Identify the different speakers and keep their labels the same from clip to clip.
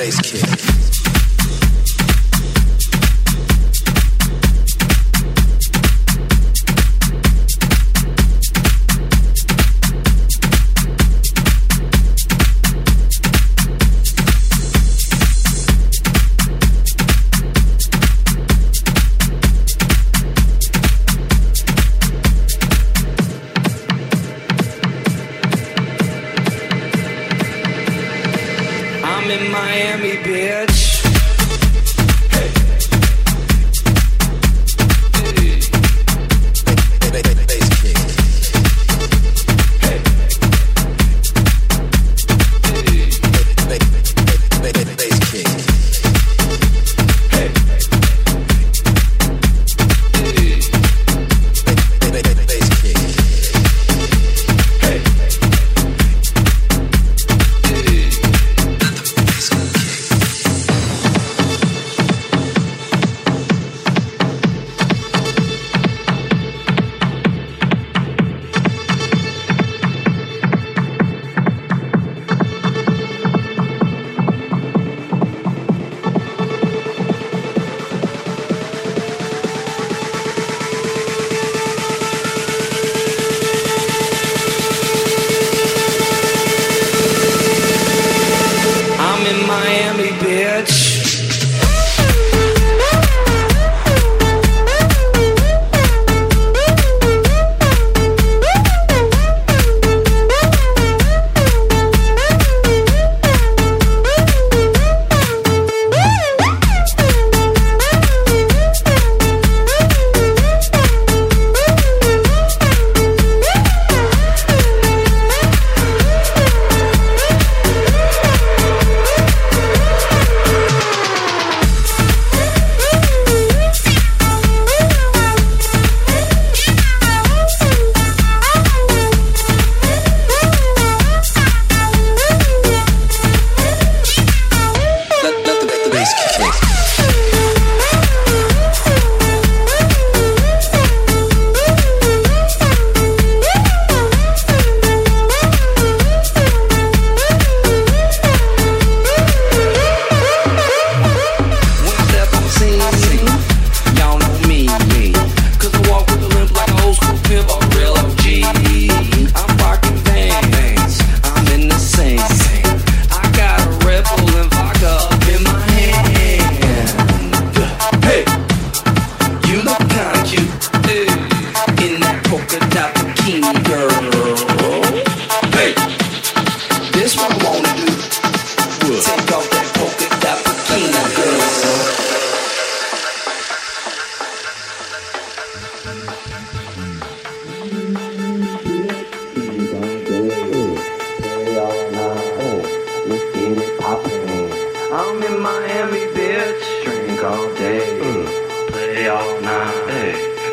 Speaker 1: bass kick. Miami, bitch.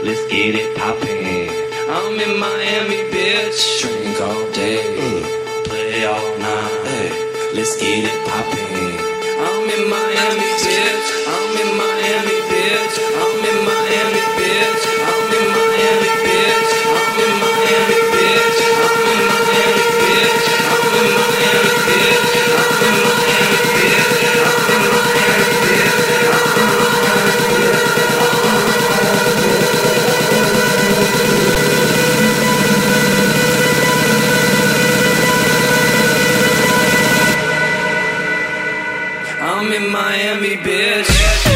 Speaker 1: let's get it poppin'. I'm in Miami, bitch. Drink all day, mm. play all night. Hey. Let's get it I'm in Miami, bitch.